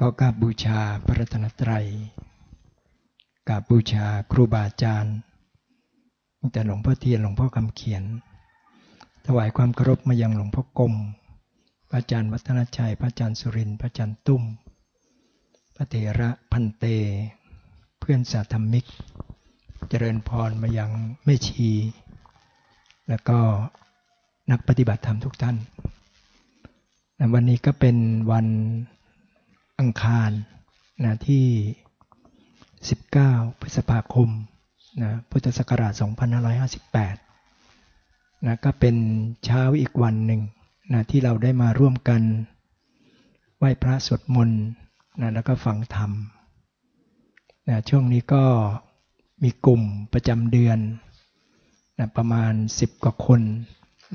ก็กราบบูชาพระรัตนตรัยกราบบูชาครูบาอาจารย์ตั้งแต่หลวงพ่อเทียนหลวงพ่อคำเขียน ถวายความเคารพมายังหลวงพ่อกรมพระอาจารย์วัฒนชัย พระอาจารย์สุรินทร์พระอาจารย์ตุ้ม พระเถระพันเต เพื่อนสาธมิก เจริญพรมายังแม่ชี แล้วก็นักปฏิบัติธรรมทุกท่าน วันนี้ก็เป็นวัน อังคารนะที่ 19 พฤษภาคมนะพุทธศักราช 2558นะก็เป็นเช้าอีกวันหนึ่งนะที่เราได้มาร่วมกันไหว้พระสวดมนต์นะแล้วก็ฟังธรรมนะช่วงนี้ก็มีกลุ่มประจำเดือนนะประมาณ 10 กว่าคน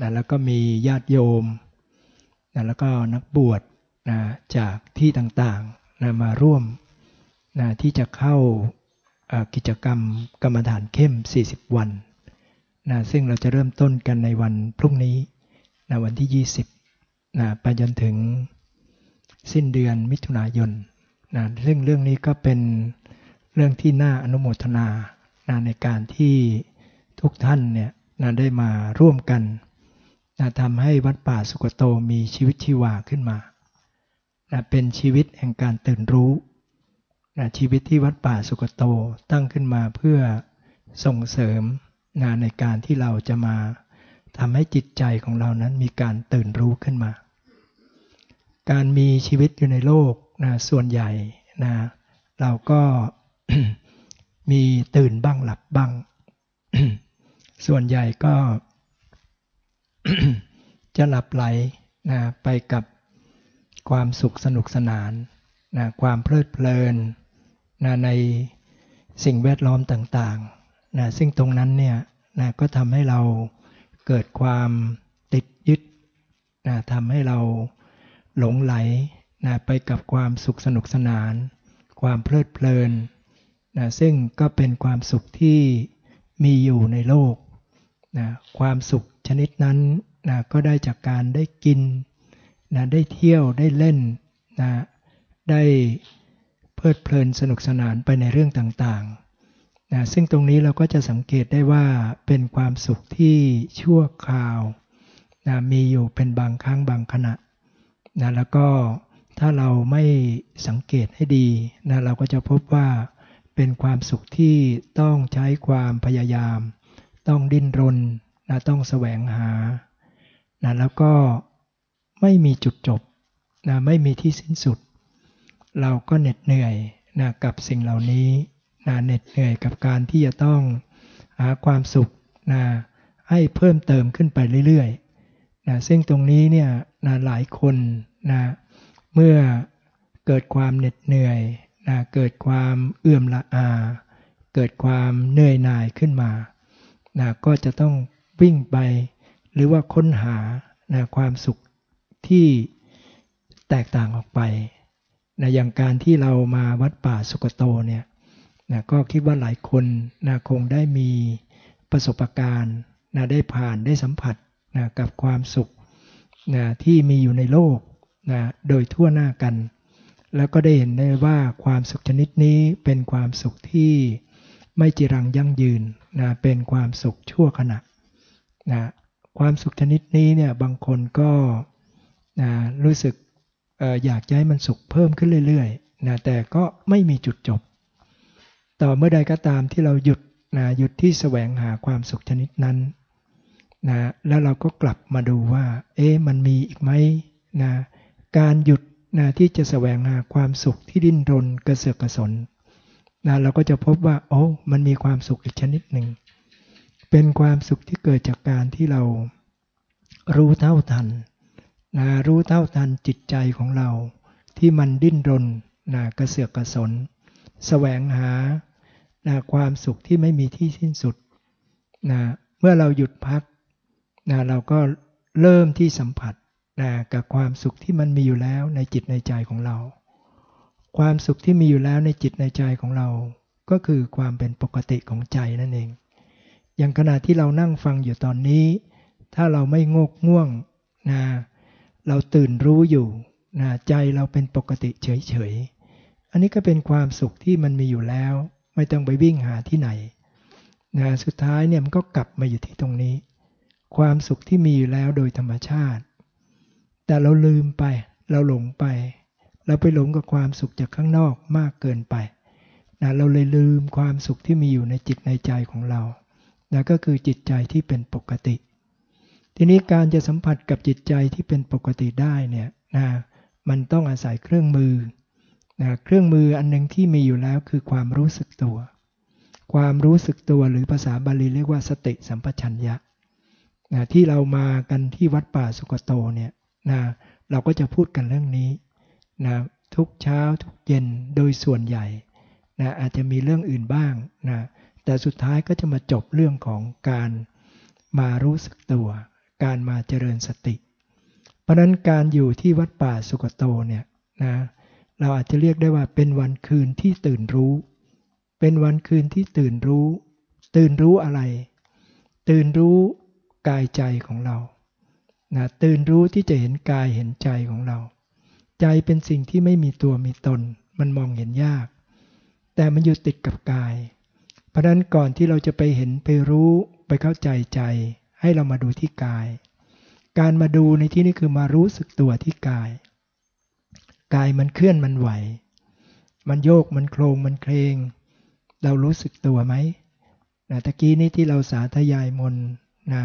นะแล้วก็มีญาติโยมนะแล้วก็นักบวช นะจากที่ต่างๆนะมาร่วมนะที่จะเข้ากิจกรรมกรรมฐานเข้ม 40 วันนะซึ่งเราจะเริ่มต้นกันในวันพรุ่งนี้นะวันที่ 20นะไปจนถึงสิ้นเดือนมิถุนายนนะซึ่งเรื่องนี้ก็เป็นเรื่องที่น่าอนุโมทนานะในการที่ทุกท่านเนี่ยนะได้มาร่วมกันนะทำให้วัดป่าสุกโตมีชีวิตชีวาขึ้นมา นะเป็นชีวิตแห่งการตื่นรู้นะชีวิตที่วัดป่าสุกโตตั้งขึ้นมาเพื่อส่งเสริมนะในการที่เราจะมาทำให้จิตใจของเรานั้นมีการตื่นรู้ขึ้นมา การมีชีวิตอยู่ในโลกนะส่วนใหญ่นะเราก็มีตื่นบ้างหลับบ้าง ส่วนใหญ่ก็จะหลับไหลนะไปกับ ความสุขสนุกสนานนะความเพลิดเพลินนะในสิ่งแวดล้อมต่างๆนะซึ่งตรงนั้นเนี่ยนะก็ทำให้เราเกิดความติดยึดนะทำให้เราหลงไหลนะไปกับความสุขสนุกสนาน ความเพลิดเพลินนะซึ่งก็เป็นความสุขที่มีอยู่ในโลกนะความสุขชนิดนั้นนะก็ได้จากการได้กิน นะได้เที่ยวได้เล่นนะได้เพลิดเพลินสนุกสนานไปในเรื่องต่างๆนะซึ่งตรงนี้เราก็จะสังเกตได้ว่าเป็นความสุขที่ชั่วคราวนะมีอยู่เป็นบางครั้งบางขณะนะแล้วก็ถ้าเราไม่สังเกตให้ดีนะเราก็จะพบว่าเป็นความสุขที่ต้องใช้ความพยายาม ต้องดิ้นรนนะต้องแสวงหานะแล้วก็ ไม่มีจุดจบนะไม่มีที่สิ้นสุด เราก็เหน็ดเหนื่อยนะกับสิ่งเหล่านี้นะเหน็ดเหนื่อยกับการที่จะต้องหาความสุขนะให้เพิ่มเติมขึ้นไปเรื่อยๆนะซึ่งตรงนี้เนี่ยนะหลายคนนะเมื่อเกิดความเหน็ดเหนื่อยนะเกิดความเอื่อมละอา เกิดความเหนื่อยหน่ายขึ้นมานะก็จะต้องวิ่งไป หรือว่าค้นหานะความสุข ที่แตกต่างออกไปนะอย่างการที่เรามาวัดป่าสุกโตเนี่ยนะก็คิดว่าหลายคนนะคงได้มีประสบการณ์นะได้ผ่านได้สัมผัสนะกับความสุขนะที่มีอยู่ในโลกนะโดยทั่วหน้ากัน แล้วก็ได้เห็นได้ว่าความสุขชนิดนี้เป็นความสุขที่ไม่จีรังยั่งยืนนะเป็นความสุขชั่วขณะนะความสุขชนิดนี้เนี่ยบางคนก็ นะรู้สึกออยากให้มันสุขเพิ่มขึ้นเรื่อยๆนะแต่ก็ไม่มีจุดจบ ต่อเมื่อใดก็ตามที่เราหยุดนะหยุดที่แสวงหาความสุขชนิดนั้นนะแล้วเราก็กลับมาดูว่า เอ๊ะมันมีอีกไหมนะการหยุดนะที่จะแสวงหาความสุขที่ดิ้นรนกระเสือกกระสนนะเราก็จะพบว่า โอ้มันมีความสุขอีกชนิดหนึ่ง เป็นความสุขที่เกิดจากการที่เรารู้เท่าทัน นะรู้เท่าทันจิตใจของเรา ที่มันดิ้นรนนะกระเสือกกระสนแสวงหานะความสุขที่ไม่มีที่สิ้นสุดนะเมื่อเราหยุดพักนะเราก็เริ่มที่สัมผัสนะกับความสุขที่มันมีอยู่แล้วในจิตในใจของเรา ความสุขที่มีอยู่แล้วในจิตในใจของเรา ก็คือความเป็นปกติของใจนั่นเอง อย่างขณะที่เรานั่งฟังอยู่ตอนนี้ ถ้าเราไม่งกง่วงนะ เราตื่นรู้อยู่นะใจเราเป็นปกติเฉยๆ อันนี้ก็เป็นความสุขที่มันมีอยู่แล้ว ไม่ต้องไปวิ่งหาที่ไหนนะสุดท้ายเนี่ยมันก็กลับมาอยู่ที่ตรงนี้ ความสุขที่มีอยู่แล้วโดยธรรมชาติ แต่เราลืมไป เราหลงไป เราไปหลงกับความสุขจากข้างนอกมากเกินไปนะเราเลยลืมความสุขที่มีอยู่ในจิตในใจของเรานะก็คือจิตใจที่เป็นปกติ ทีนี้การจะสัมผัสกับจิตใจที่เป็นปกติได้เนี่ยนะมันต้องอาศัยเครื่องมือนะเครื่องมืออันหนึ่งที่มีอยู่แล้วคือความรู้สึกตัว ความรู้สึกตัวหรือภาษาบาลีเรียกว่าสติสัมปชัญญะนะที่เรามากันที่วัดป่าสุกโตเนี่ยนะเราก็จะพูดกันเรื่องนี้นะทุกเช้าทุกเย็นโดยส่วนใหญ่นะอาจจะมีเรื่องอื่นบ้างนะแต่สุดท้ายก็จะมาจบเรื่องของการมารู้สึกตัว การมาเจริญสติ เพราะนั้นการอยู่ที่วัดป่าสุกโตเนี่ยนะเราอาจจะเรียกได้ว่าเป็นวันคืนที่ตื่นรู้ เป็นวันคืนที่ตื่นรู้ ตื่นรู้อะไร ตื่นรู้กายใจของเรานะตื่นรู้ที่จะเห็นกายเห็นใจของเรา ใจเป็นสิ่งที่ไม่มีตัวมีตน มันมองเห็นยาก แต่มันอยู่ติดกับกาย เพราะนั้นก่อนที่เราจะไปเห็นไปรู้ไปเข้าใจใจ ให้เรามาดูที่กาย การมาดูในที่นี้คือมารู้สึกตัวที่กาย กายมันเคลื่อนมันไหว มันโยกมันโครงมันเครง เรารู้สึกตัวไหมนะตะกี้นี้ที่เราสาธยายมนนะ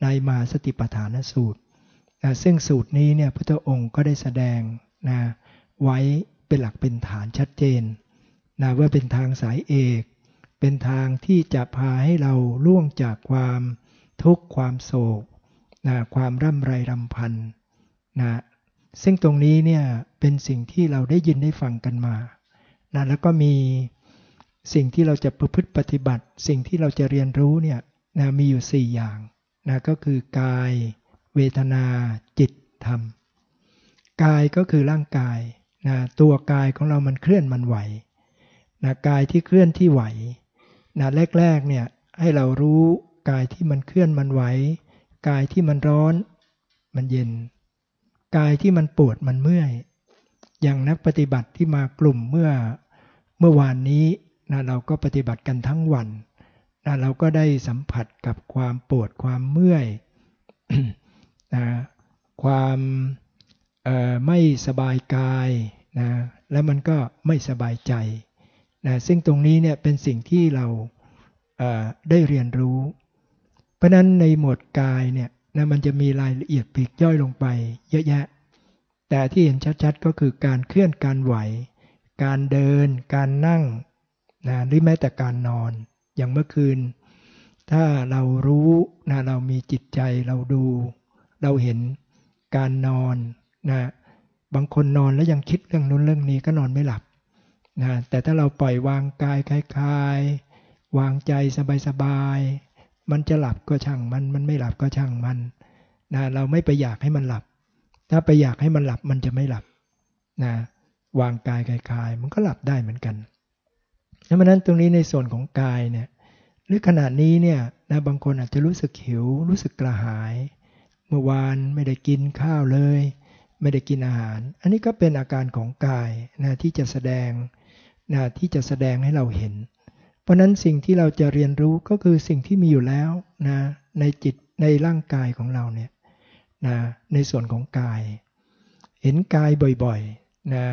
ในมาสติปัฏฐานสูตรนะซึ่งสูตรนี้เนี่ยพระองค์ก็ได้แสดงนะไว้เป็นหลักเป็นฐานชัดเจนนะว่าเป็นทางสายเอก เป็นทางที่จะพาให้เราล่วงจากความ ทุกข์ความโศกนะความร่ำไรรำพันนะซึ่งตรงนี้เนี่ยเป็นสิ่งที่เราได้ยินได้ฟังกันมานะแล้วก็มีสิ่งที่เราจะประพฤติปฏิบัติ สิ่งที่เราจะเรียนรู้เนี่ยนะมีอยู่ 4 อย่างนะก็คือกาย เวทนา จิต ธรรม กายก็คือร่างกายนะตัวกายของเรามันเคลื่อนมันไหวนะกายที่เคลื่อนที่ไหวนะแรกๆเนี่ยให้เรารู้ กายที่มันเคลื่อนมันไหว กายที่มันร้อน มันเย็น กายที่มันปวดมันเมื่อย อย่างนักปฏิบัติที่มากลุ่มเมื่อเมื่อวานนี้นะเราก็ปฏิบัติกันทั้งวันนะเราก็ได้สัมผัสกับความปวดความเมื่อยนะความไม่สบายกายนะแล้วมันก็ไม่สบายใจนะซึ่งตรงนี้เนี่ยเป็นสิ่งที่เราได้เรียนรู้ เพราะนั้นในหมวดกายเนี่ยนะมันจะมีรายละเอียดปีกย่อยลงไป เยอะแยะ แต่ที่เห็นชัดๆก็คือการเคลื่อนการไหว การเดิน การนั่งนะหรือแม้แต่การนอน อย่างเมื่อคืน ถ้าเรารู้นะเรามีจิตใจเราดู เราเห็นการนอนนะบางคนนอนแล้วยังคิดเรื่องนู้นเรื่องนี้ก็นอนไม่หลับนะแต่ถ้าเราปล่อยวางกายคลายๆวางใจสบาย มันจะหลับก็ช่างมัน มันไม่หลับก็ช่างมันนะเราไม่ไปอยากให้มันหลับ ถ้าไปอยากให้มันหลับมันจะไม่หลับนะวางกายคลายมันก็หลับได้เหมือนกันดังนั้นตรงนี้ในส่วนของกายเนี่ยหรือขณะนี้เนี่ยนะบางคนอาจจะรู้สึกหิว รู้สึกกระหาย เมื่อวานไม่ได้กินข้าวเลย ไม่ได้กินอาหาร อันนี้ก็เป็นอาการของกายนะที่จะแสดงนะที่จะแสดงให้เราเห็น เพราะนั้นสิ่งที่เราจะเรียนรู้ก็คือสิ่งที่มีอยู่แล้วนะในจิตในร่างกายของเราเนี่ยนะในส่วนของกาย เห็นกายบ่อยๆนะ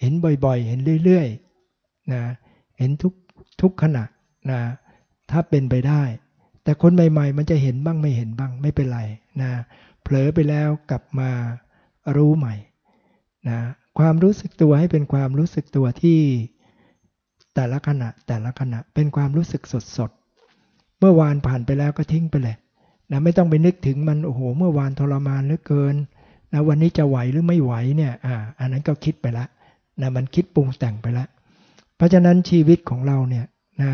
เห็นบ่อยๆ เห็นเรื่อยๆนะเห็นทุกทุกขณะนะถ้าเป็นไปได้ แต่คนใหม่ๆ มันจะเห็นบ้างไม่เห็นบ้างไม่เป็นไรนะเผลอไปแล้วกลับมารู้ใหม่นะความรู้สึกตัวให้เป็นความรู้สึกตัวที่ แต่ละขณะแต่ละขณะเป็นความรู้สึกสดสดเมื่อวานผ่านไปแล้วก็ทิ้งไปเลยนะไม่ต้องไปนึกถึงมันโอ้โหเมื่อวานทรมานเหลือเกินนะวันนี้จะไหวหรือไม่ไหวเนี่ยอ่าอันนั้นก็คิดไปละนะมันคิดปรุงแต่งไปละ เพราะฉะนั้นชีวิตของเราเนี่ยนะ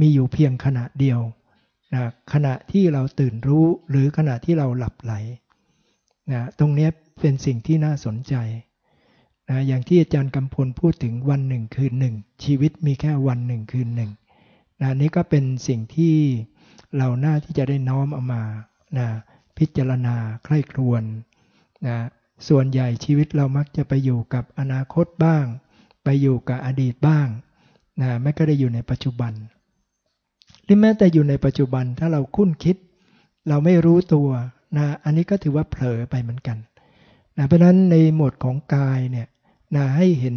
มีอยู่เพียงขณะเดียวนะขณะที่เราตื่นรู้หรือขณะที่เราหลับไหลนะตรงนี้เป็นสิ่งที่น่าสนใจ นะอย่างที่อาจารย์กำพลพูดถึงวันหนึ่งคืนหนึ่ง ชีวิตมีแค่วันหนึ่งคืนหนึ่งนะนี่ก็เป็นสิ่งที่เราหน้าที่จะได้น้อมเอามานะพิจารณาใคร่ครวญนะส่วนใหญ่ชีวิตเรามักจะไปอยู่กับอนาคตบ้าง ไปอยู่กับอดีตบ้างนะไม่ก็ได้อยู่ในปัจจุบัน หรือแม้แต่อยู่ในปัจจุบันถ้าเราคุ้นคิด เราไม่รู้ตัวนะอันนี้ก็ถือว่าเผลอไปเหมือนกันนะเพราะนั้นในหมวดของกายเนี่ย นะให้เห็น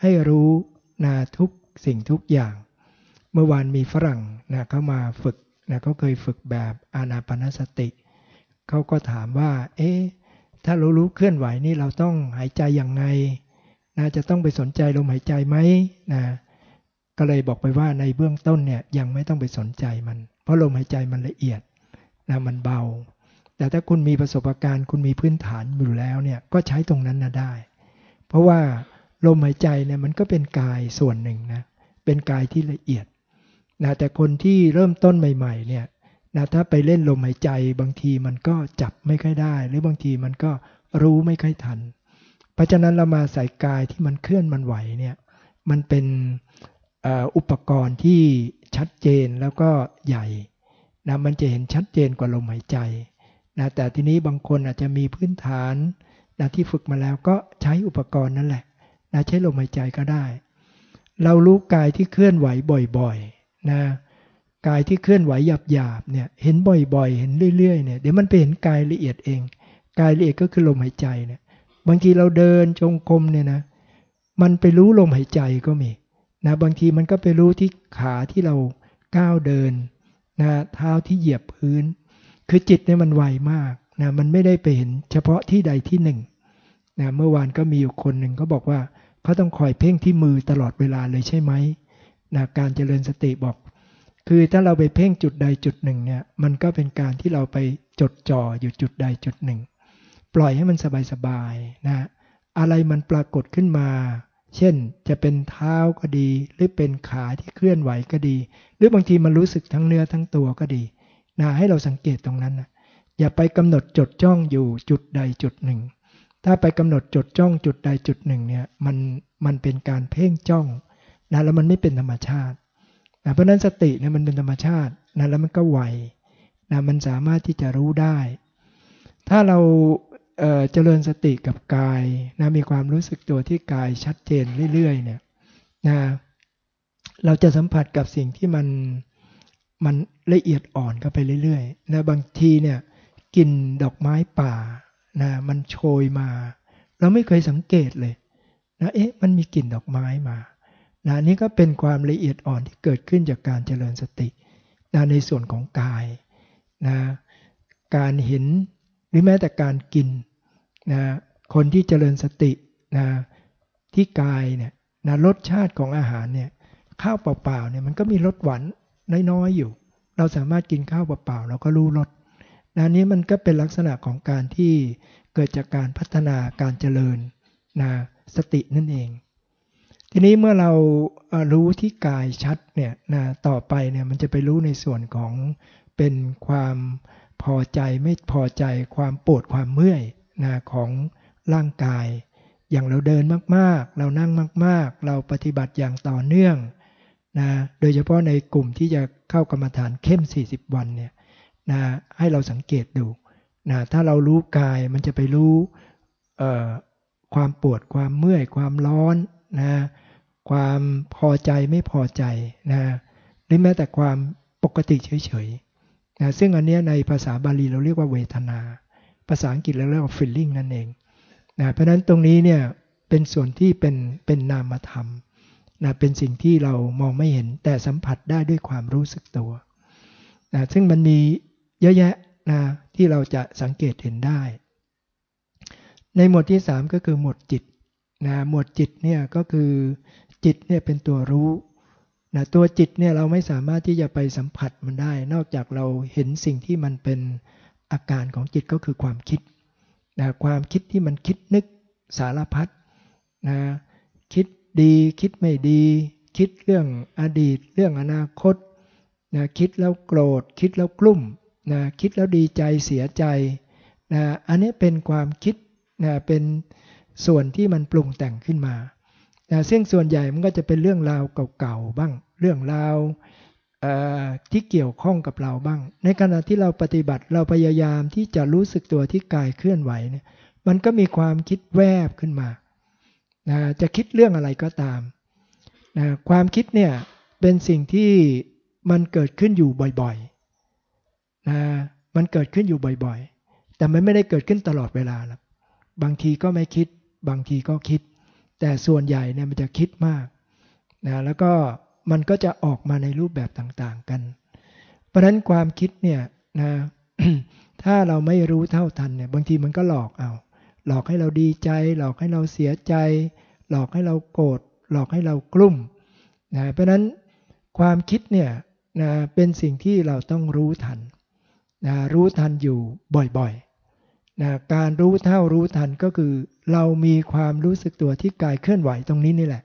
ให้รู้นะทุกสิ่งทุกอย่าง เมื่อวานมีฝรั่งนะเขามาฝึกนะเขาเคยฝึกแบบอานาปนสติ เขาก็ถามว่า เอ๊ะถ้าเรารู้เคลื่อนไหวนี่เราต้องหายใจอย่างไงนะจะต้องไปสนใจลมหายใจไหมนะก็เลยบอกไปว่าในเบื้องต้นเนี่ยยังไม่ต้องไปสนใจมัน เพราะลมหายใจมันละเอียดนะมันเบา แต่ถ้าคุณมีประสบการณ์ คุณมีพื้นฐานอยู่แล้วเนี่ยก็ใช้ตรงนั้นนะได้ เพราะว่าลมหายใจเนี่ยมันก็เป็นกายส่วนหนึ่งนะ เป็นกายที่ละเอียดนะแต่คนที่เริ่มต้นใหม่ ๆ เนี่ยนะถ้าไปเล่นลมหายใจบางทีมันก็จับไม่ค่อยได้ หรือบางทีมันก็รู้ไม่ค่อยทัน เพราะฉะนั้นเรามาใส่กายที่มันเคลื่อนมันไหวเนี่ยมันเป็นอุปกรณ์ที่ชัดเจนแล้วก็ใหญ่นะมันจะเห็นชัดเจนกว่าลมหายใจนะแต่ทีนี้บางคนอาจจะมีพื้นฐาน นะที่ฝึกมาแล้วก็ใช้อุปกรณ์นั่นแหละนะใช้ลมหายใจก็ได้ เรารู้กายที่เคลื่อนไหวบ่อยๆนะกายที่เคลื่อนไหวหยาบๆเนี่ยเห็นบ่อยๆ เห็นเรื่อยๆเนี่ยเดี๋ยวมันไปเห็นกายละเอียดเอง กายละเอียดก็คือลมหายใจเนี่ยบางทีเราเดินจงกรมเนี่ยนะมันไปรู้ลมหายใจก็มีนะบางทีมันก็ไปรู้ที่ขาที่เราก้าวเดินนะเท้าที่เหยียบพื้น คือจิตเนี่ยมันไวมากนะมันไม่ได้ไปเห็นเฉพาะที่ใดที่หนึ่ง นะเมื่อวานก็มีอยู่คนหนึ่งเขาบอกว่าเขาต้องคอยเพ่งที่มือตลอดเวลาเลยใช่ไหมนะการเจริญสติบอก คือถ้าเราไปเพ่งจุดใดจุดหนึ่งเนี่ยมันก็เป็นการที่เราไปจดจ่ออยู่จุดใดจุดหนึ่ง ปล่อยให้มันสบายๆนะอะไรมันปรากฏขึ้นมา เช่นจะเป็นเท้าก็ดี หรือเป็นขาที่เคลื่อนไหวก็ดี หรือบางทีมันรู้สึกทั้งเนื้อทั้งตัวก็ดีนะให้เราสังเกตตรงนั้นนะอย่าไปกำหนดจดจ้องอยู่จุดใดจุดหนึ่ง ถ้าไปกำหนดจดจ้องจุดใดจุดหนึ่งเนี่ยมันมันเป็นการเพ่งจ้องนะแล้วมันไม่เป็นธรรมชาตินะเพราะนั้นสติเนี่ยมันเป็นธรรมชาตินะแล้วมันก็ไวนะมันสามารถที่จะรู้ได้ ถ้าเราเจริญสติกับกายนะมีความรู้สึกตัวที่กายชัดเจนเรื่อยๆเนี่ยนะเราจะสัมผัสกับสิ่งที่มันมันละเอียดอ่อนเข้าไปเรื่อยๆนะบางทีเนี่ยกลิ่นดอกไม้ป่า นะมันโชยมา เราไม่เคยสังเกตเลยนะเอ๊ะมันมีกลิ่นดอกไม้มานะนี่ก็เป็นความละเอียดอ่อนที่เกิดขึ้นจากการเจริญสตินะในส่วนของกายนะการเห็นหรือแม้แต่การกินนะคนที่เจริญสตินะที่กายเนี่ยนะรสชาติของอาหารเนี่ยข้าวเปล่าๆเนี่ยมันก็มีรสหวานน้อยๆอยู่ เราสามารถกินข้าวเปล่าๆเราก็รู้รส นะนี้มันก็เป็นลักษณะของการที่เกิดจากการพัฒนาการเจริญนะสตินั่นเอง ทีนี้เมื่อเรารู้ที่กายชัดเนี่ยนะต่อไปเนี่ยมันจะไปรู้ในส่วนของเป็นความพอใจไม่พอใจความปวดความเมื่อยนะของร่างกาย อย่างเราเดินมากๆ เรานั่งมาก ๆ เราปฏิบัติอย่างต่อเนื่องนะโดยเฉพาะในกลุ่มที่จะเข้ากรรมฐานเข้ม 40 วันเนี่ย นะให้เราสังเกตดูนะถ้าเรารู้กายมันจะไปรู้ความปวดความเมื่อย ความร้อนนะความพอใจไม่พอใจนะหรือแม้แต่ความปกติเฉยๆนะซึ่งอันนี้ในภาษาบาลีเราเรียกว่าเวทนา ภาษาอังกฤษเราเรียกว่า feeling นั่นเองนะเพราะฉะนั้นตรงนี้เนี่ยเป็นส่วนที่เป็นเป็นนามธรรมนะเป็นสิ่งที่เรามองไม่เห็นแต่สัมผัสได้ด้วยความรู้สึกตัวนะซึ่งมันมี เยอะแยะนะที่เราจะสังเกตเห็นได้ ในหมวดที่ 3 ก็คือหมวดจิตนะหมวดจิตเนี่ยก็คือจิตเนี่ยเป็นตัวรู้นะตัวจิตเนี่ยเราไม่สามารถที่จะไปสัมผัสมันได้ นอกจากเราเห็นสิ่งที่มันเป็นอาการของจิตก็คือความคิดนะความคิดที่มันคิดนึกสารพัดนะคิดดีคิดไม่ดี คิดเรื่องอดีต เรื่องอนาคตนะคิดแล้วโกรธ คิดแล้วกลุ่ม นะคิดแล้วดีใจเสียใจนะอันนี้เป็นความคิดนะเป็นส่วนที่มันปรุงแต่งขึ้นมานะซึ่งส่วนใหญ่มันก็จะเป็นเรื่องราวเก่าๆบ้าง เรื่องราวที่เกี่ยวข้องกับเราบ้าง ในขณะที่เราปฏิบัติเราพยายามที่จะรู้สึกตัวที่กายเคลื่อนไหวเนี่ยมันก็มีความคิดแวบขึ้นมานะจะคิดเรื่องอะไรก็ตามนะความคิดเนี่ยเป็นสิ่งที่มันเกิดขึ้นอยู่บ่อยๆ นะมันเกิดขึ้นอยู่บ่อยๆ แต่มันไม่ได้เกิดขึ้นตลอดเวลาหรอกบางทีก็ไม่คิด บางทีก็คิด แต่ส่วนใหญ่เนี่ยมันจะคิดมากนะแล้วก็มันก็จะออกมาในรูปแบบต่างๆกัน เพราะฉะนั้นความคิดเนี่ยนะถ้าเราไม่รู้เท่าทันเนี่ยบางทีมันก็หลอกเอา หลอกให้เราดีใจ หลอกให้เราเสียใจ หลอกให้เราโกรธหลอกให้เรากลุ้มนะเพราะฉะนั้นความคิดเนี่ยนะเป็นสิ่งที่เราต้องรู้ทัน นะรู้ทันอยู่บ่อยๆนะการรู้เท่ารู้ทันก็คือ เรามีความรู้สึกตัวที่กายเคลื่อนไหวตรงนี้นี่แหละ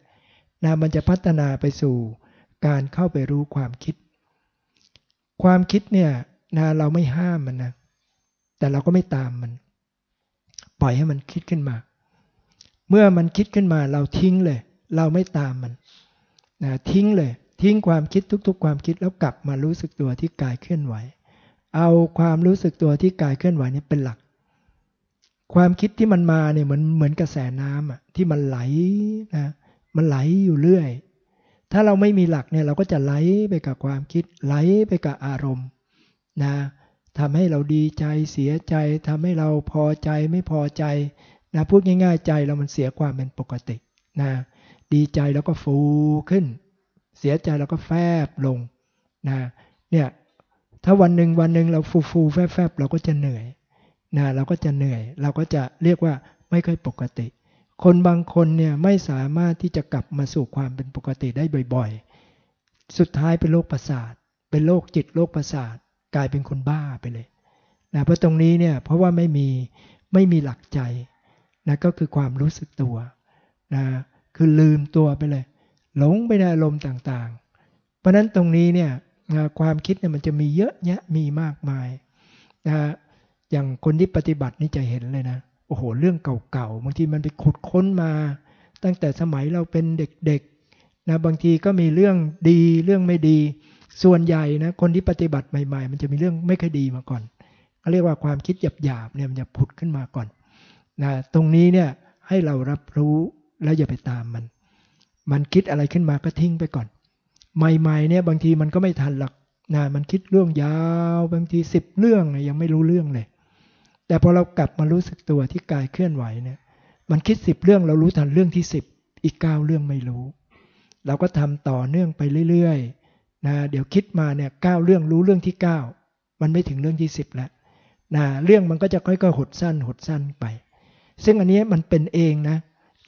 นะมันจะพัฒนาไปสู่การเข้าไปรู้ความคิด ความคิดเนี่ยนะเราไม่ห้ามมันนะแต่เราก็ไม่ตามมัน ปล่อยให้มันคิดขึ้นมา เมื่อมันคิดขึ้นมาเราทิ้งเลย เราไม่ตามมันนะทิ้งเลย ทิ้งความคิดทุก ๆ ความคิดแล้วกลับมารู้สึกตัวที่กายเคลื่อนไหว เอาความรู้สึกตัวที่กายเคลื่อนไหวนี่เป็นหลัก ความคิดที่มันมาเนี่ยเหมือนเหมือนกระแสน้ำอะที่มันไหลนะมันไหลอยู่เรื่อย ถ้าเราไม่มีหลักเนี่ยเราก็จะไหลไปกับความคิดไหลไปกับอารมณ์นะทำให้เราดีใจเสียใจทำให้เราพอใจไม่พอใจนะพูดง่าย ๆ ใจเรามันเสียความเป็นปกตินะดีใจแล้วก็ฟูขึ้น เสียใจแล้วก็แฟบลงนะเนี่ย ถ้าวันหนึ่งวันหนึ่งเราฟูฟูแฟบแฟบเราก็จะเหนื่อยนะเราก็จะเหนื่อย เราก็จะเรียกว่าไม่ค่อยปกติ คนบางคนเนี่ยไม่สามารถที่จะกลับมาสู่ความเป็นปกติได้บ่อยๆ สุดท้ายเป็นโรคประสาท เป็นโรคจิตโรคประสาท กลายเป็นคนบ้าไปเลยนะเพราะตรงนี้เนี่ยเพราะว่าไม่มีไม่มีหลักใจนะก็คือความรู้สึกตัวนะคือลืมตัวไปเลย หลงไปในอารมณ์ต่างๆ เพราะนั้นตรงนี้เนี่ย นะความคิดเนี่ยมันจะมีเยอะแยะมีมากมายนะอย่างคนที่ปฏิบัตินี่จะเห็นเลยนะโอ้โห เรื่องเก่าๆบางทีมันไปขุดค้นมา ตั้งแต่สมัยเราเป็นเด็กๆนะบางทีก็มีเรื่องดีเรื่องไม่ดี ส่วนใหญ่นะคนที่ปฏิบัติใหม่ ๆ มันจะมีเรื่องไม่ค่อยดีมาก่อนเขาเรียกว่าความคิดหยาบๆเนี่ยมันจะผุดขึ้นมาก่อนนะตรงนี้เนี่ยให้เรารับรู้แล้วอย่าไปตามมัน มันคิดอะไรขึ้นมาก็ทิ้งไปก่อน ใหม่ๆเนี่ยบางทีมันก็ไม่ทันหรอกนะมันคิดเรื่องยาวบางทีสิบเรื่องยังไม่รู้เรื่องเลย แต่พอเรากลับมารู้สึกตัวที่กายเคลื่อนไหวเนี่ยมันคิดสิบเรื่องเรารู้ทันเรื่องที่สิบอีกเก้าเรื่องไม่รู้ เราก็ทำต่อเนื่องไปเรื่อยๆนะเดี๋ยวคิดมาเนี่ยเก้าเรื่องรู้เรื่องที่เก้ามันไม่ถึงเรื่องที่สิบแล้วนะเรื่องมันก็จะค่อยๆหดสั้นหดสั้นไป ซึ่งอันนี้มันเป็นเองนะ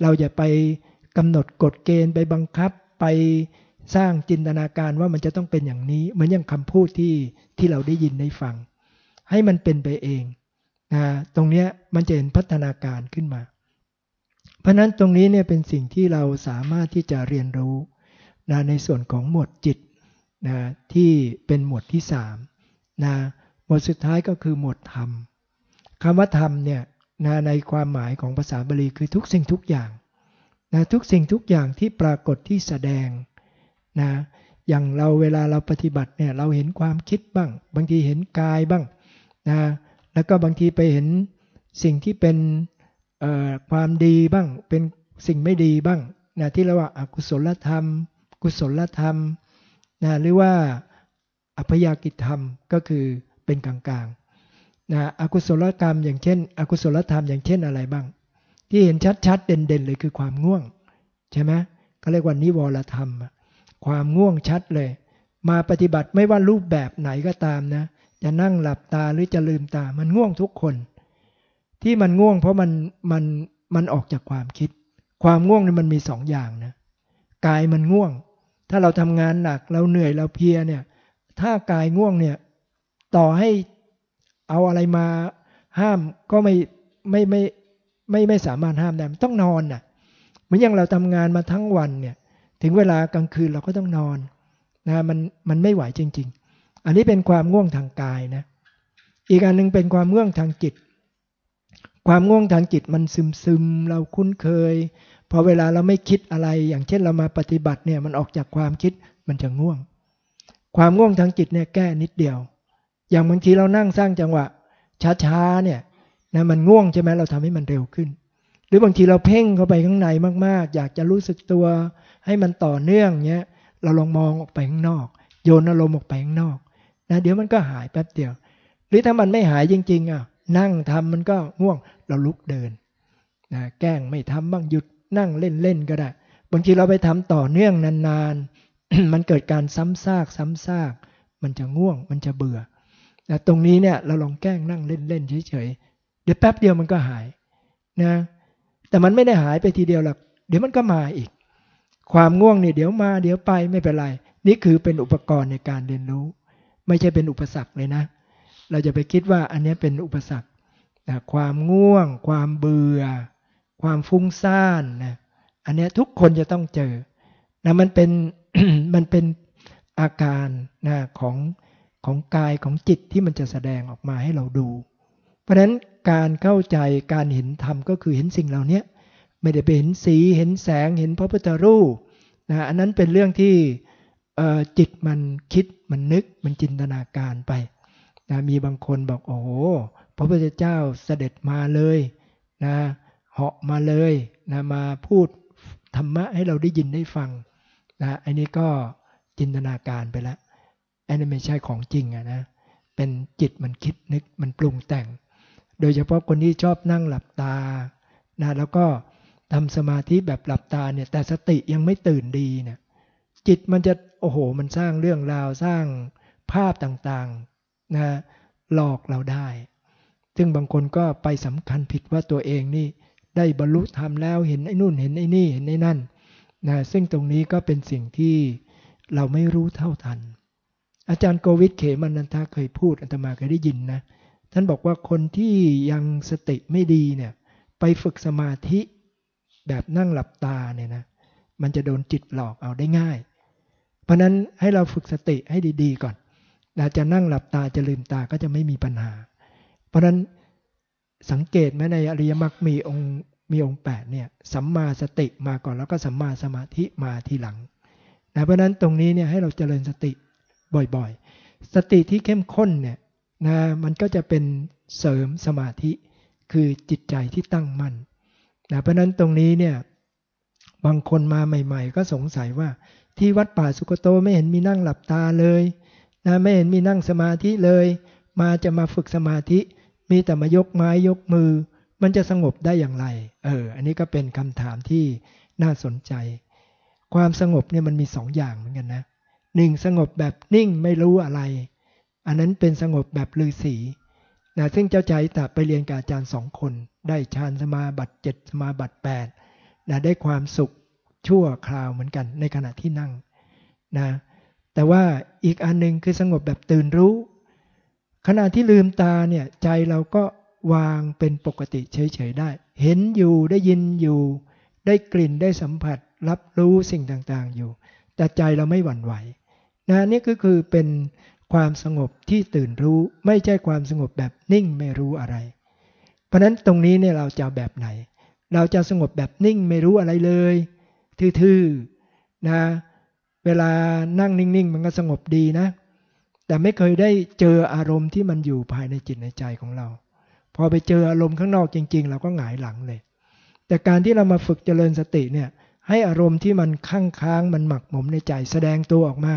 เราอย่าไปกำหนดกฎเกณฑ์ไปบังคับไป สร้างจินตนาการว่ามันจะต้องเป็นอย่างนี้ เหมือนอย่างคำพูดที่ที่เราได้ยินได้ฟัง ให้มันเป็นไปเองนะตรงนี้มันจะเห็นพัฒนาการขึ้นมา เพราะนั้นตรงนี้เนี่ยเป็นสิ่งที่เราสามารถที่จะเรียนรู้นะในส่วนของหมวดจิตนะที่เป็นหมวดที่สามนะหมวดสุดท้ายก็คือหมวดธรรมคำว่าธรรมเนี่ยนะในความหมายของภาษาบาลีคือทุกสิ่งทุกอย่างนะทุกสิ่งทุกอย่างที่ปรากฏที่แสดง นะอย่างเราเวลาเราปฏิบัติเนี่ยเราเห็นความคิดบ้าง บางทีเห็นกายบ้างนะแล้วก็บางทีไปเห็นสิ่งที่เป็นความดีบ้าง เป็นสิ่งไม่ดีบ้างนะที่เราว่าอากุศลธรรม กุศลธรรมนะหรือว่าอภยากิจธรรมก็คือเป็นกลางๆนะอกุศลกรรมอย่างเช่นอกุศลธรรมอย่างเช่นอะไรบ้าง ที่เห็นชัดๆเด่นๆเลยคือความง่วงใช่ไหมเขาเรียกว่านิวรธรรม ความง่วงชัดเลย มาปฏิบัติไม่ว่ารูปแบบไหนก็ตามนะ จะนั่งหลับตาหรือจะลืมตา มันง่วงทุกคน ที่มันง่วงเพราะมันมันมันออกจากความคิด ความง่วงนี่มันมีสองอย่างนะกายมันง่วง ถ้าเราทำงานหนักเราเหนื่อยเราเพียเนี่ย ถ้ากายง่วงเนี่ย ต่อให้เอาอะไรมาห้ามก็ไม่ไม่ไม่ไม่ไม่สามารถห้ามได้ต้องนอนน่ะเหมือนอย่างเราทำงานมาทั้งวันเนี่ย ถึงเวลากลางคืนเราก็ต้องนอนนะมันมันไม่ไหวจริง ๆ อันนี้เป็นความง่วงทางกายนะอีกอันนึงเป็นความง่วงทางจิต ความง่วงทางจิตมันซึมซึมเราคุ้นเคย พอเวลาเราไม่คิดอะไร อย่างเช่นเรามาปฏิบัติเนี่ยมันออกจากความคิดมันจะง่วง ความง่วงทางจิตเนี่ยแก้นิดเดียว อย่างบางทีเรานั่งสร้างจังหวะช้าๆเนี่ยนะมันง่วงใช่ไหมเราทำให้มันเร็วขึ้น หรือบางทีเราเพ่งเข้าไปข้างในมาก ๆ อยากจะรู้สึกตัว ให้มันต่อเนื่องเงี้ย เราลองมองออกไปข้างนอก โยนอารมณ์ออกไปข้างนอกนะเดี๋ยวมันก็หายแป๊บเดียว หรือถ้ามันไม่หายจริง ๆอะนั่งทำมันก็ง่วงเราลุกเดินนะแกล้งไม่ทำบ้างหยุดนั่งเล่นๆก็ได้ บางทีเราไปทำต่อเนื่องนานๆ มันเกิดการซ้ำซากซ้ำซาก มันจะง่วงมันจะเบื่อแต่ตรงนี้เนี่ยเราลองแกล้งนั่งเล่นๆเฉยๆเดี๋ยวแป๊บเดียวมันก็หายนะ แต่มันไม่ได้หายไปทีเดียวหรอกเดี๋ยวมันก็มาอีก ความง่วงเนี่ยเดี๋ยวมาเดี๋ยวไปไม่เป็นไร นี่คือเป็นอุปกรณ์ในการเรียนรู้ ไม่ใช่เป็นอุปสรรคเลยนะ เราจะไปคิดว่าอันนี้เป็นอุปสรรคนะความง่วง ความเบื่อ ความฟุ้งซ่านนะอันนี้ทุกคนจะต้องเจอนะมันเป็นมันเป็นอาการนะของของกายของจิตที่มันจะแสดงออกมาให้เราดู ราะฉะนั้นการเข้าใจการเห็นธรรมก็คือเห็นสิ่งเหล่านี้ไม่ได้ไปเห็นสีเห็นแสงเห็นพระพุทธรูปนะอันนั้นเป็นเรื่องที่จิตมันคิดมันนึกมันจินตนาการไปนะมีบางคนบอกโอ้โหพระพุทธเจ้าเสด็จมาเลยนะเหาะมาเลยนะมาพูดธรรมะให้เราได้ยินได้ฟังนะอันนี้ก็จินตนาการไปแล้วอันนี้ไม่ใช่ของจริงอะนะเป็นจิตมันคิดนึกมันปรุงแต่ง โดยเฉพาะคนที่ชอบนั่งหลับตานะแล้วก็ทำสมาธิแบบหลับตาเนี่ยแต่สติยังไม่ตื่นดีเนี่ยจิตมันจะโอ้โห มันสร้างเรื่องราวสร้างภาพต่างๆนะหลอกเราได้ ซึ่งบางคนก็ไปสำคัญผิดว่าตัวเองนี่ได้บรรลุธรรมแล้วเห็นไอ้นู่นเห็นไอ้นี่เห็นไอ้นั่นนะซึ่งตรงนี้ก็เป็นสิ่งที่เราไม่รู้เท่าทัน อาจารย์โกวิทเขมันนันทาเคยพูดอาตมาเคยได้ยินนะ ท่านบอกว่าคนที่ยังสติไม่ดีเนี่ยไปฝึกสมาธิแบบนั่งหลับตาเนี่ยนะมันจะโดนจิตหลอกเอาได้ง่าย เพราะนั้นให้เราฝึกสติให้ดีๆก่อนเราจะนั่งหลับตาจะลืมตาก็จะไม่มีปัญหา เพราะนั้นสังเกตไหมในอริยมรรคมีองค์มีองค์แปดเนี่ยสัมมาสติมาก่อนแล้วก็สัมมาสมาธิมาทีหลังนะเพราะนั้นตรงนี้เนี่ยให้เราเจริญสติบ่อยๆ สติที่เข้มข้นเนี่ย นะมันก็จะเป็นเสริมสมาธิคือจิตใจที่ตั้งมั่นนะเพราะนั้นตรงนี้เนี่ยบางคนมาใหม่ ๆ ก็สงสัยว่าที่วัดป่าสุกโตไม่เห็นมีนั่งหลับตาเลยนะไม่เห็นมีนั่งสมาธิเลย มาจะมาฝึกสมาธิมีแต่มายกไม้ยกมือ มันจะสงบได้อย่างไร เออ อันนี้ก็เป็นคำถามที่น่าสนใจ ความสงบเนี่ยมันมีสองอย่างเหมือนกันนะหนึ่งสงบแบบนิ่งไม่รู้อะไร อันนั้นเป็นสงบแบบลือสีนะซึ่งเจ้าใจตาไปเรียนกับอาจารย์สองคน ได้ฌานสมาบัติเจ็ดสมาบัติแปดนะได้ความสุขชั่วคราวเหมือนกันในขณะที่นั่งนะแต่ว่าอีกอันหนึ่งคือสงบแบบตื่นรู้ ขณะที่ลืมตาเนี่ยใจเราก็วางเป็นปกติเฉยๆได้ เห็นอยู่ได้ยินอยู่ ได้กลิ่นได้สัมผัส รับรู้สิ่งต่างๆอยู่ แต่ใจเราไม่หวั่นไหวนะนี่ก็คือเป็น ความสงบที่ตื่นรู้ไม่ใช่ความสงบแบบนิ่งไม่รู้อะไร เพราะนั้นตรงนี้เนี่ยเราจะแบบไหน เราจะสงบแบบนิ่งไม่รู้อะไรเลย ทื่อๆนะเวลานั่งนิ่งๆ มันก็สงบดีนะ แต่ไม่เคยได้เจออารมณ์ที่มันอยู่ภายในจิตในใจของเรา พอไปเจออารมณ์ข้างนอกจริง ๆ เราก็หงายหลังเลย แต่การที่เรามาฝึกเจริญสติเนี่ยให้อารมณ์ที่มันค้างค้างมันหมักหมมในใจแสดงตัวออกมา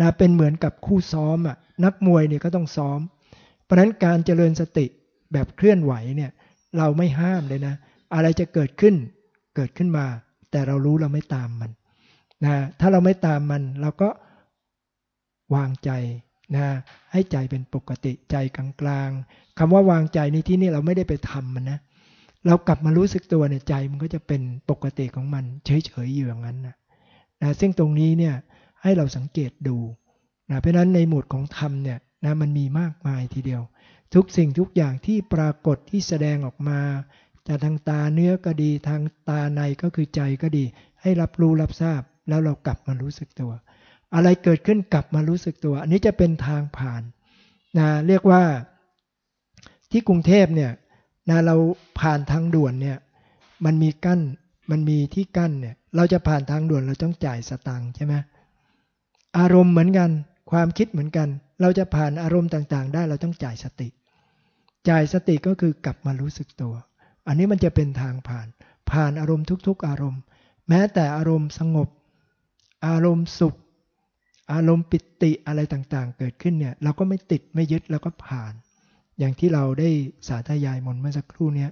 นะเป็นเหมือนกับคู่ซ้อมอะนักมวยเนี่ยก็ต้องซ้อม เพราะนั้นการเจริญสติแบบเคลื่อนไหวเนี่ยเราไม่ห้ามเลยนะ อะไรจะเกิดขึ้นเกิดขึ้นมา แต่เรารู้เราไม่ตามมันนะถ้าเราไม่ตามมันเราก็วางใจนะให้ใจเป็นปกติใจกลางๆคำว่าวางใจในที่นี้เราไม่ได้ไปทำมันนะเรากลับมารู้สึกตัวในใจมันก็จะเป็นปกติของมันเฉยๆอยู่อย่างนั้นนะนะซึ่งตรงนี้เนี่ย ให้เราสังเกตดูนะเพราะนั้นในหมวดของธรรมเนี่ยนะมันมีมากมายทีเดียว ทุกสิ่งทุกอย่างที่ปรากฏที่แสดงออกมาจะทางตาเนื้อก็ดีทางตาในก็คือใจก็ดี ให้รับรู้รับทราบ แล้วเรากลับมารู้สึกตัว อะไรเกิดขึ้นกลับมารู้สึกตัว อันนี้จะเป็นทางผ่านนะเรียกว่าที่กรุงเทพเนี่ยนะเราผ่านทางด่วนเนี่ยมันมีกั้นมันมีที่กั้นเนี่ยเราจะผ่านทางด่วนเราต้องจ่ายสตังค์ใช่ไหม อารมณ์เหมือนกัน ความคิดเหมือนกัน เราจะผ่านอารมณ์ต่างๆ ได้เราต้องจ่ายสติ จ่ายสติก็คือกลับมารู้สึกตัว อันนี้มันจะเป็นทางผ่าน ผ่านอารมณ์ทุก ๆ อารมณ์ แม้แต่อารมณ์สงบ อารมณ์สุข อารมณ์ปิติอะไรต่างๆ เกิดขึ้นเนี่ย เราก็ไม่ติดไม่ยึดแล้วก็ผ่าน อย่างที่เราได้สาธยายมนเมื่อสักครู่นี้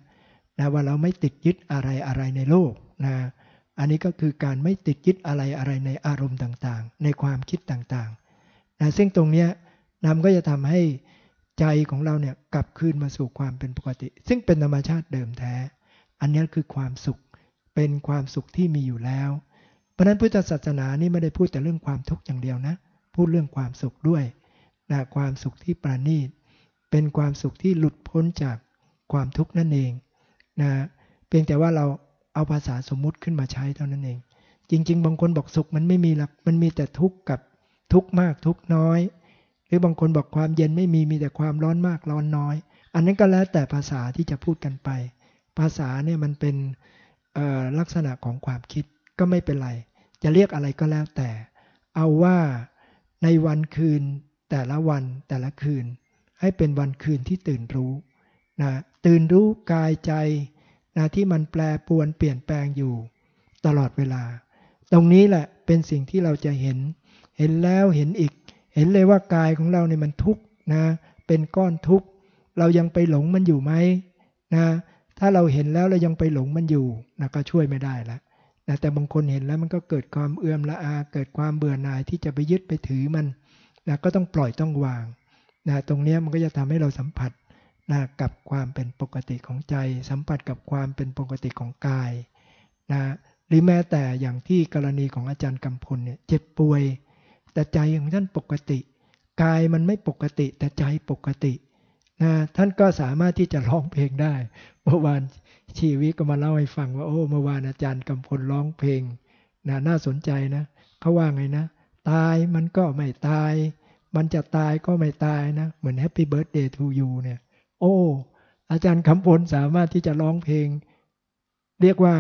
นะว่าเราไม่ติดยึดอะไรอะไรในโลกนะ อันนี้ก็คือการไม่ติดยึดอะไรอะไรในอารมณ์ต่างๆ ในความคิดต่างๆนะซึ่งตรงนี้นำก็จะทำให้ใจของเราเนี่ยกลับคืนมาสู่ความเป็นปกติ ซึ่งเป็นธรรมชาติเดิมแท้ อันนี้คือความสุขเป็นความสุขที่มีอยู่แล้ว เพราะนั้นพุทธศาสนานี่ไม่ได้พูดแต่เรื่องความทุกข์อย่างเดียวนะ พูดเรื่องความสุขด้วยนะความสุขที่ปราณีต เป็นความสุขที่หลุดพ้นจากความทุกข์นั่นเองนะเพียงแต่ว่าเรา เอาภาษาสมมุติขึ้นมาใช้เท่านั้นเอง จริง ๆ บางคนบอกสุขมันไม่มีหรอกมันมีแต่ทุกข์กับทุกข์มากทุกข์น้อย หรือบางคนบอกความเย็นไม่มีมีแต่ความร้อนมากร้อนน้อย อันนั้นก็แล้วแต่ภาษาที่จะพูดกันไป ภาษาเนี่ยมันเป็นลักษณะของความคิดก็ไม่เป็นไร จะเรียกอะไรก็แล้วแต่ เอาว่าในวันคืนแต่ละวันแต่ละคืน ให้เป็นวันคืนที่ตื่นรู้นะตื่นรู้กายใจ นะที่มันแปรปวนเปลี่ยนแปลงอยู่ตลอดเวลา ตรงนี้แหละเป็นสิ่งที่เราจะเห็น เห็นแล้วเห็นอีก เห็นเลยว่ากายของเราเนี่ยมันทุกข์นะ เป็นก้อนทุกข์เรายังไปหลงมันอยู่ไหมนะ ถ้าเราเห็นแล้วเรายังไปหลงมันอยู่นะก็ช่วยไม่ได้แล้วนะแต่บางคนเห็นแล้วมันก็เกิดความเอื่อมละอา เกิดความเบื่อหน่ายที่จะไปยึดไปถือมันนะก็ต้องปล่อยต้องวางนะตรงนี้มันก็จะทำให้เราสัมผัส นะกับความเป็นปกติของใจ สัมผัสกับความเป็นปกติของกายนะหรือแม้แต่อย่างที่กรณีของอาจารย์กำพลเนี่ยเจ็บป่วย แต่ใจของท่านปกติกายมันไม่ปกติแต่ใจปกตินะท่านก็สามารถที่จะร้องเพลงได้ เมื่อวานชีวิตก็มาเล่าให้ฟังว่าโอ้เมื่อวานอาจารย์กำพลร้องเพลงนะน่าสนใจนะเขาว่าไงนะ ตายมันก็ไม่ตาย มันจะตายก็ไม่ตายนะ เหมือน Happy Birthday to you เนี่ย โอ้ อาจารย์คำพลสามารถที่จะร้องเพลง เรียกว่า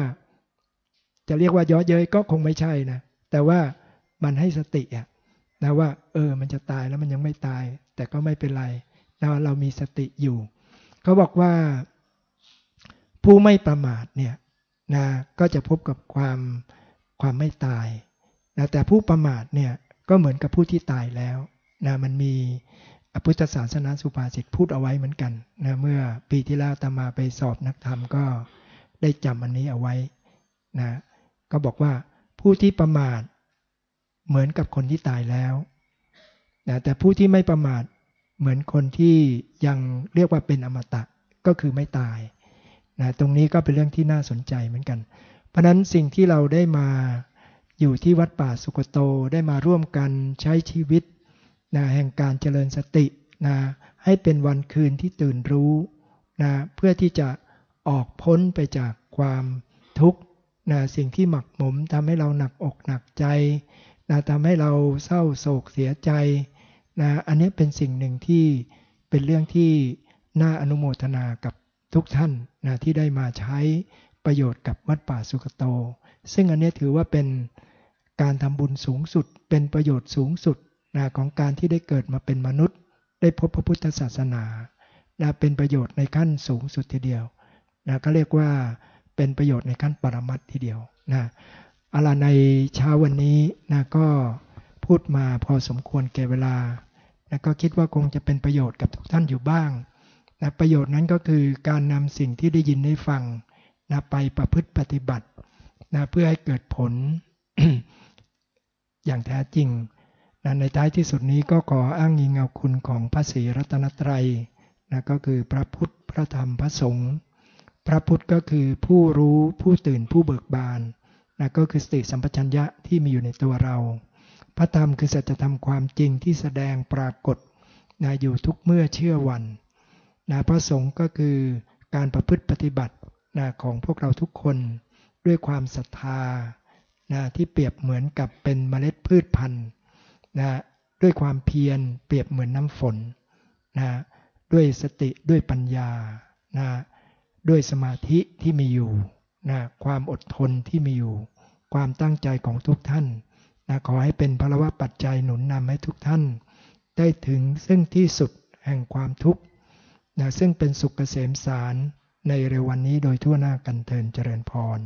จะเรียกว่าย้อเย้ยก็คงไม่ใช่นะ แต่ว่ามันให้สติอะนะว่า เออ มันจะตายแล้วมันยังไม่ตาย แต่ก็ไม่เป็นไรนะเรามีสติอยู่ เขาบอกว่า ผู้ไม่ประมาทเนี่ยนะก็จะพบกับความความไม่ตายนะแต่ผู้ประมาทเนี่ยก็เหมือนกับผู้ที่ตายแล้วนะมันมี พุทธศาสนาสุภาษิตพูดเอาไว้เหมือนกันนะเมื่อปีที่แล้วตามาไปสอบนักธรรมก็ได้จำอันนี้เอาไว้นะก็บอกว่าผู้ที่ประมาทเหมือนกับคนที่ตายแล้วนะแต่ผู้ที่ไม่ประมาทเหมือนคนที่ยังเรียกว่าเป็นอมตะก็คือไม่ตายนะตรงนี้ก็เป็นเรื่องที่น่าสนใจเหมือนกัน เพราะนั้นสิ่งที่เราได้มาอยู่ที่วัดป่าสุกโตได้มาร่วมกันใช้ชีวิต นะแห่งการเจริญสตินะให้เป็นวันคืนที่ตื่นรู้นะเพื่อที่จะออกพ้นไปจากความทุกข์นะสิ่งที่หมักหมมทำให้เราหนักอกหนักใจนะทำให้เราเศร้าโศกเสียใจนะอันนี้เป็นสิ่งหนึ่งที่เป็นเรื่องที่น่าอนุโมทนากับทุกท่านนะที่ได้มาใช้ประโยชน์กับวัดป่าสุกโต ซึ่งอันนี้ถือว่าเป็นการทำบุญสูงสุด เป็นประโยชน์สูงสุด นะของการที่ได้เกิดมาเป็นมนุษย์ ได้พบพระพุทธศาสนานะเป็นประโยชน์ในขั้นสูงสุดทีเดียวนะก็เรียกว่าเป็นประโยชน์ในขั้นปรมัตทีเดียวนะอะไรในเช้าวันนี้นะก็พูดมาพอสมควรแก่เวลานะก็คิดว่าคงจะเป็นประโยชน์กับทุกท่านอยู่บ้างนะประโยชน์นั้นก็คือการนำสิ่งที่ได้ยินได้ฟังนะไปประพฤติปฏิบัตินะเพื่อให้เกิดผลอย่างแท้จริง นะในท้ายที่สุดนี้ก็ขออ้างอิงเอาคุณของพระศรีรัตนตรัยนะก็คือพระพุทธพระธรรมพระสงฆ์พระพุทธก็คือผู้รู้ผู้ตื่นผู้เบิกบานนะก็คือสติสัมปชัญญะที่มีอยู่ในตัวเรา พระธรรมคือสัจธรรมความจริงที่แสดงปรากฏนะอยู่ทุกเมื่อเชื่อวันนะพระสงฆ์ก็คือการประพฤติปฏิบัตินะของพวกเราทุกคนด้วยความศรัทธานะที่เปรียบเหมือนกับเป็นเมล็ดพืชพันธุ์ นะด้วยความเพียรเปรียบเหมือนน้ำฝนนะด้วยสติด้วยปัญญานะด้วยสมาธิที่มีอยู่นะความอดทนที่มีอยู่ ความตั้งใจของทุกท่านนะขอให้เป็นพลวะปัจจัยหนุนนำให้ทุกท่าน ได้ถึงซึ่งที่สุดแห่งความทุกข์นะซึ่งเป็นสุขเกษมสารในเร็ววันนี้โดยทั่วหน้ากันเทินเจริญพร